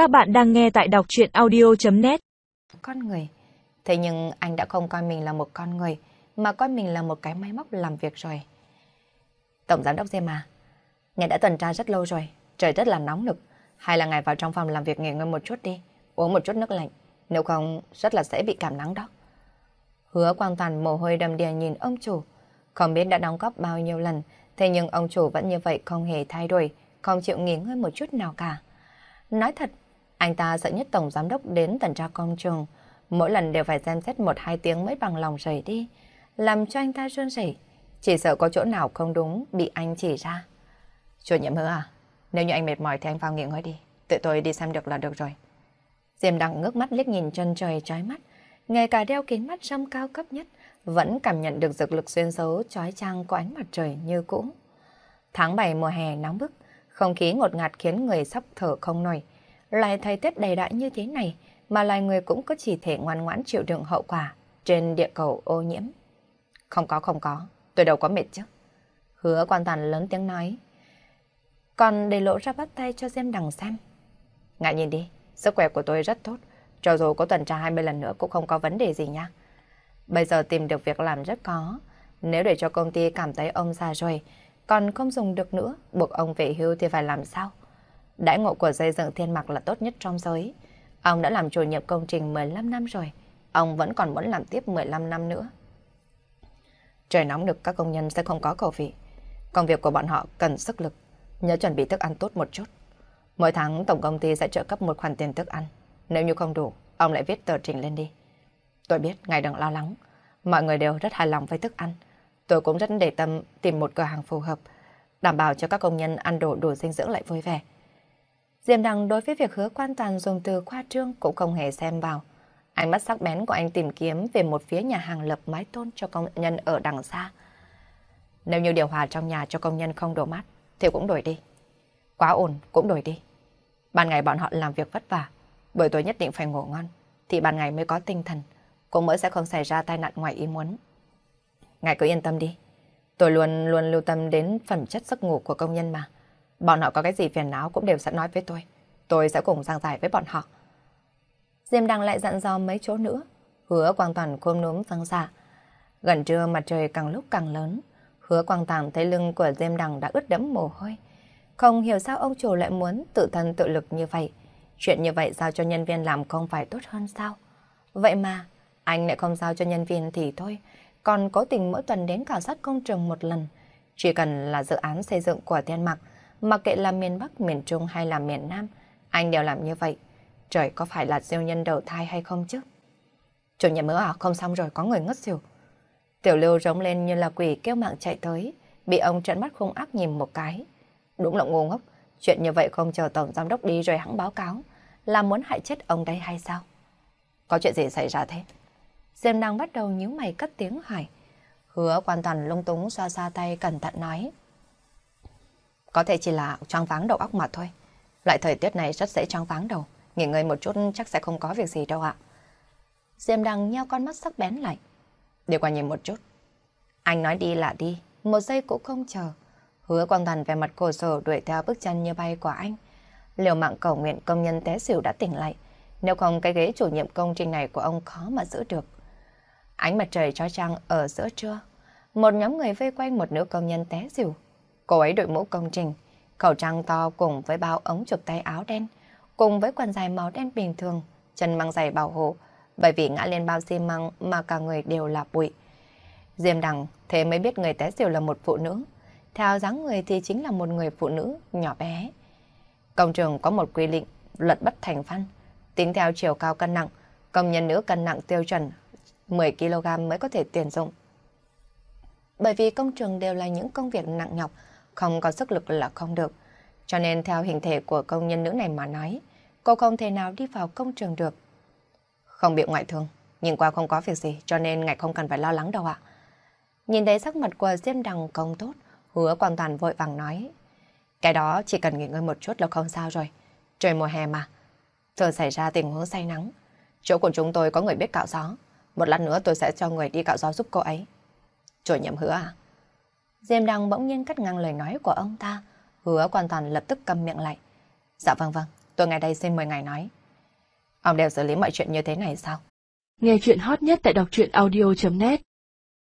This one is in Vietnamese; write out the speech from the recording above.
Các bạn đang nghe tại đọc chuyện audio.net Con người. Thế nhưng anh đã không coi mình là một con người, mà coi mình là một cái máy móc làm việc rồi. Tổng giám đốc Diêm à, ngài đã tuần tra rất lâu rồi, trời rất là nóng nực. Hay là ngài vào trong phòng làm việc nghỉ ngơi một chút đi, uống một chút nước lạnh, nếu không rất là dễ bị cảm nắng đó. Hứa quang toàn mồ hôi đầm đìa nhìn ông chủ, không biết đã đóng góp bao nhiêu lần, thế nhưng ông chủ vẫn như vậy không hề thay đổi, không chịu nghỉ ngơi một chút nào cả. Nói thật, anh ta sợ nhất tổng giám đốc đến tuần tra công trường, mỗi lần đều phải xem xét một hai tiếng mới bằng lòng rời đi, làm cho anh ta run rẩy, chỉ sợ có chỗ nào không đúng bị anh chỉ ra. Chủ nhiệm hứa à, nếu như anh mệt mỏi thì anh vào nghỉ ngơi đi, tự tôi đi xem được là được rồi. Diêm Đăng ngước mắt liếc nhìn chân trời trói mắt, ngay cả đeo kính mắt râm cao cấp nhất, vẫn cảm nhận được dược lực xuyên xấu trói trang của ánh mặt trời như cũ. Tháng 7 mùa hè nóng bức, không khí ngột ngạt khiến người sắp thở không nổi. Lại thời tiết đầy đãi như thế này mà loài người cũng có chỉ thể ngoan ngoãn chịu đựng hậu quả trên địa cầu ô nhiễm. Không có không có, tôi đâu có mệt chứ. Hứa quan toàn lớn tiếng nói. Còn để lộ ra bắt tay cho xem đằng xem. Ngại nhìn đi, sức khỏe của tôi rất tốt. Cho dù có tuần tra 20 lần nữa cũng không có vấn đề gì nha. Bây giờ tìm được việc làm rất có Nếu để cho công ty cảm thấy ông già rồi, còn không dùng được nữa, buộc ông về hưu thì phải làm sao? Đãi ngộ của xây dựng thiên mặc là tốt nhất trong giới. Ông đã làm chủ nhiệm công trình 15 năm rồi. Ông vẫn còn muốn làm tiếp 15 năm nữa. Trời nóng được các công nhân sẽ không có cầu vị. Công việc của bọn họ cần sức lực. Nhớ chuẩn bị thức ăn tốt một chút. Mỗi tháng tổng công ty sẽ trợ cấp một khoản tiền thức ăn. Nếu như không đủ, ông lại viết tờ trình lên đi. Tôi biết, ngài đừng lo lắng. Mọi người đều rất hài lòng với thức ăn. Tôi cũng rất để tâm tìm một cửa hàng phù hợp, đảm bảo cho các công nhân ăn đồ đủ dinh dưỡng lại vui vẻ. Diêm Đăng đối với việc hứa quan toàn dùng từ khoa trương cũng không hề xem vào. Ánh mắt sắc bén của anh tìm kiếm về một phía nhà hàng lập mái tôn cho công nhân ở đằng xa. Nếu như điều hòa trong nhà cho công nhân không đổ mát, thì cũng đổi đi. Quá ổn, cũng đổi đi. Ban ngày bọn họ làm việc vất vả, buổi tối nhất định phải ngủ ngon, thì ban ngày mới có tinh thần, cũng mới sẽ không xảy ra tai nạn ngoài ý muốn. Ngài cứ yên tâm đi. Tôi luôn luôn lưu tâm đến phẩm chất giấc ngủ của công nhân mà. Bọn họ có cái gì phiền não cũng đều sẽ nói với tôi. Tôi sẽ cùng giảng giải với bọn họ. Diêm Đăng lại dặn dò mấy chỗ nữa. Hứa Quang Toàn khôm núm văng ra. Gần trưa mặt trời càng lúc càng lớn. Hứa Quang Toàn thấy lưng của Diêm Đăng đã ướt đẫm mồ hôi. Không hiểu sao ông chủ lại muốn tự thân tự lực như vậy. Chuyện như vậy giao cho nhân viên làm không phải tốt hơn sao? Vậy mà, anh lại không giao cho nhân viên thì thôi còn cố tình mỗi tuần đến khảo sát công trường một lần. Chỉ cần là dự án xây dựng của Thiên Mặc, mặc kệ là miền Bắc, miền Trung hay là miền Nam, anh đều làm như vậy. Trời có phải là siêu nhân đầu thai hay không chứ? Chủ nhà mỡ à, không xong rồi, có người ngất xỉu. Tiểu lưu rống lên như là quỷ kêu mạng chạy tới, bị ông trận mắt khung ác nhìn một cái. Đúng là ngu ngốc, chuyện như vậy không chờ tổng giám đốc đi rồi hãng báo cáo, là muốn hại chết ông đây hay sao? Có chuyện gì xảy ra thế? Diêm đang bắt đầu nhíu mày cất tiếng hỏi. Hứa hoàn toàn lung túng xoa xa tay cẩn thận nói. Có thể chỉ là choáng váng đầu óc mà thôi. Loại thời tiết này rất dễ choáng váng đầu. Nghỉ ngơi một chút chắc sẽ không có việc gì đâu ạ. Diêm đằng nheo con mắt sắc bén lại. Đi qua nhìn một chút. Anh nói đi là đi, một giây cũng không chờ. Hứa quang thần về mặt cổ sổ đuổi theo bước chân như bay của anh. Liều mạng cầu nguyện công nhân té xỉu đã tỉnh lại. Nếu không cái ghế chủ nhiệm công trình này của ông khó mà giữ được. Ánh mặt trời trói trang ở giữa trưa. Một nhóm người vây quanh một nữ công nhân té xỉu. Cô ấy đội mũ công trình, khẩu trang to cùng với bao ống chụp tay áo đen, cùng với quần dài màu đen bình thường, chân mang giày bảo hộ, bởi vì ngã lên bao xi măng mà cả người đều là bụi. Diêm đằng thế mới biết người té xỉu là một phụ nữ. Theo dáng người thì chính là một người phụ nữ nhỏ bé. Công trường có một quy định luật bất thành văn. Tính theo chiều cao cân nặng, công nhân nữ cân nặng tiêu chuẩn 10kg mới có thể tuyển dụng. Bởi vì công trường đều là những công việc nặng nhọc, không có sức lực là không được. Cho nên theo hình thể của công nhân nữ này mà nói, cô không thể nào đi vào công trường được. Không bị ngoại thương, nhìn qua không có việc gì cho nên ngài không cần phải lo lắng đâu ạ. Nhìn thấy sắc mặt của Diêm Đằng công tốt, hứa quan toàn vội vàng nói. Cái đó chỉ cần nghỉ ngơi một chút là không sao rồi. Trời mùa hè mà. Thường xảy ra tình huống say nắng. Chỗ của chúng tôi có người biết cạo gió. Một lát nữa tôi sẽ cho người đi cạo gió giúp cô ấy. Chủ nhiệm hứa à? Diêm Đăng bỗng nhiên cắt ngang lời nói của ông ta. Hứa hoàn toàn lập tức cầm miệng lại. Dạ vâng vâng, Tôi ngay đây xin mời ngài nói. Ông đều xử lý mọi chuyện như thế này sao? Nghe chuyện hot nhất tại đọc truyện audio.net